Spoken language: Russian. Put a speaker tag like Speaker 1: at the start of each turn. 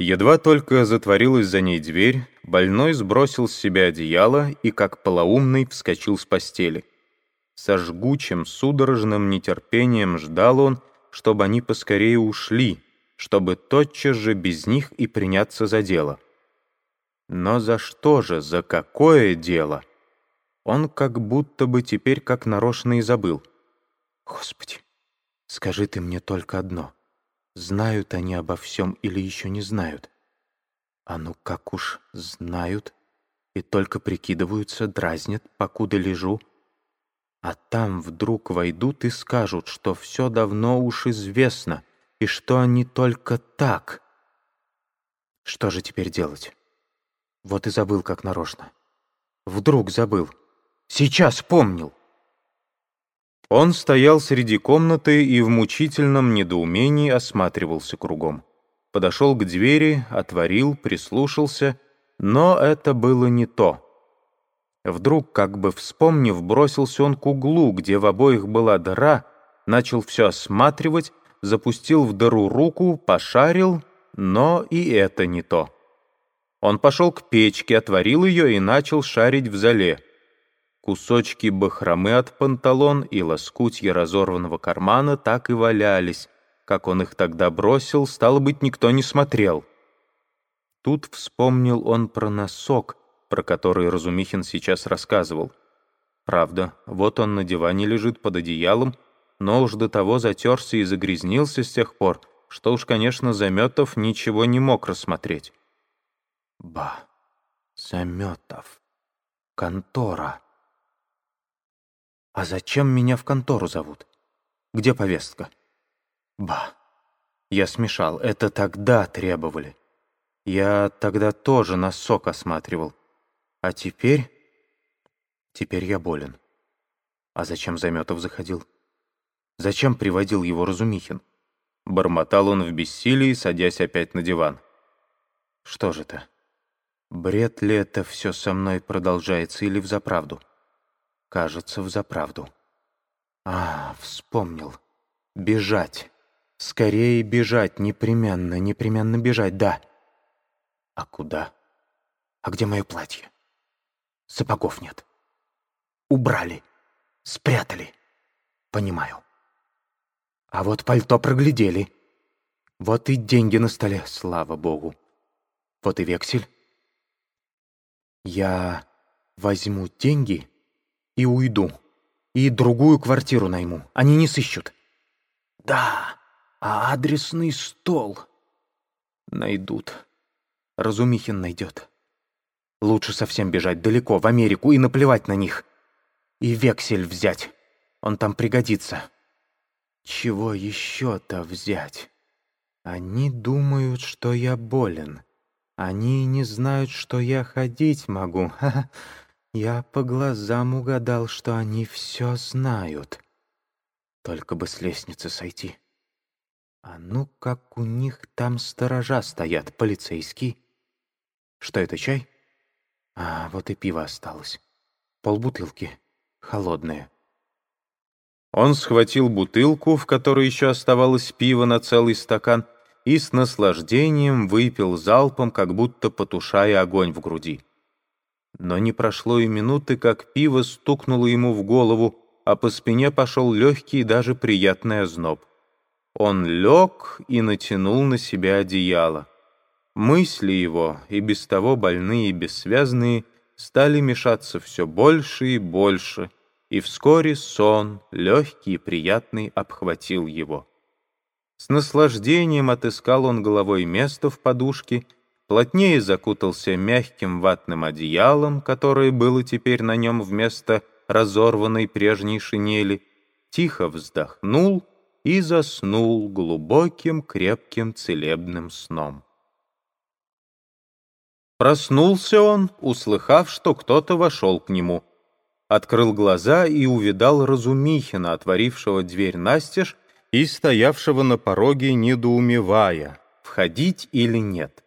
Speaker 1: Едва только затворилась за ней дверь, больной сбросил с себя одеяло и, как полоумный, вскочил с постели. Со жгучим, судорожным нетерпением ждал он, чтобы они поскорее ушли, чтобы тотчас же без них и приняться за дело. Но за что же, за какое дело? Он как будто бы теперь как нарочно и забыл. Господи, скажи ты мне только одно. Знают они обо всем или еще не знают? А ну как уж знают и только прикидываются, дразнят, покуда лежу. А там вдруг войдут и скажут, что все давно уж известно, и что они только так. Что же теперь делать? Вот и забыл как нарочно. Вдруг забыл. Сейчас помнил. Он стоял среди комнаты и в мучительном недоумении осматривался кругом. Подошел к двери, отворил, прислушался, но это было не то. Вдруг, как бы вспомнив, бросился он к углу, где в обоих была дыра, начал все осматривать, запустил в дыру руку, пошарил, но и это не то. Он пошел к печке, отворил ее и начал шарить в зале. Кусочки бахромы от панталон и лоскутья разорванного кармана так и валялись. Как он их тогда бросил, стало быть, никто не смотрел. Тут вспомнил он про носок, про который Разумихин сейчас рассказывал. Правда, вот он на диване лежит под одеялом, но уж до того затерся и загрязнился с тех пор, что уж, конечно, Заметов ничего не мог рассмотреть. Ба, Заметов, контора. А зачем меня в контору зовут? Где повестка? Ба, я смешал, это тогда требовали. Я тогда тоже носок осматривал. А теперь... Теперь я болен. А зачем Заметов заходил? Зачем приводил его Разумихин? Бормотал он в бессилии, садясь опять на диван. Что же это? Бред ли это все со мной продолжается или взаправду? Кажется, взаправду. А, вспомнил. Бежать. Скорее бежать, непременно, непременно бежать, да. А куда? А где мое платье? Сапогов нет. Убрали. Спрятали. Понимаю. А вот пальто проглядели. Вот и деньги на столе, слава богу. Вот и вексель. Я возьму деньги и уйду. И другую квартиру найму. Они не сыщут. Да, а адресный стол? Найдут. Разумихин найдет. Лучше совсем бежать далеко, в Америку, и наплевать на них. И вексель взять. Он там пригодится. Чего еще-то взять? Они думают, что я болен. Они не знают, что я ходить могу. Ха -ха. Я по глазам угадал, что они все знают. Только бы с лестницы сойти. А ну, как у них там сторожа стоят, полицейские. Что это, чай? А, вот и пиво осталось. Полбутылки, холодное. Он схватил бутылку, в которой еще оставалось пиво на целый стакан, и с наслаждением выпил залпом, как будто потушая огонь в груди. Но не прошло и минуты, как пиво стукнуло ему в голову, а по спине пошел легкий и даже приятный озноб. Он лег и натянул на себя одеяло. Мысли его, и без того больные и бессвязные, стали мешаться все больше и больше, и вскоре сон, легкий и приятный, обхватил его. С наслаждением отыскал он головой место в подушке, плотнее закутался мягким ватным одеялом, которое было теперь на нем вместо разорванной прежней шинели, тихо вздохнул и заснул глубоким, крепким, целебным сном. Проснулся он, услыхав, что кто-то вошел к нему. Открыл глаза и увидал Разумихина, отворившего дверь настежь и стоявшего на пороге, недоумевая, входить или нет.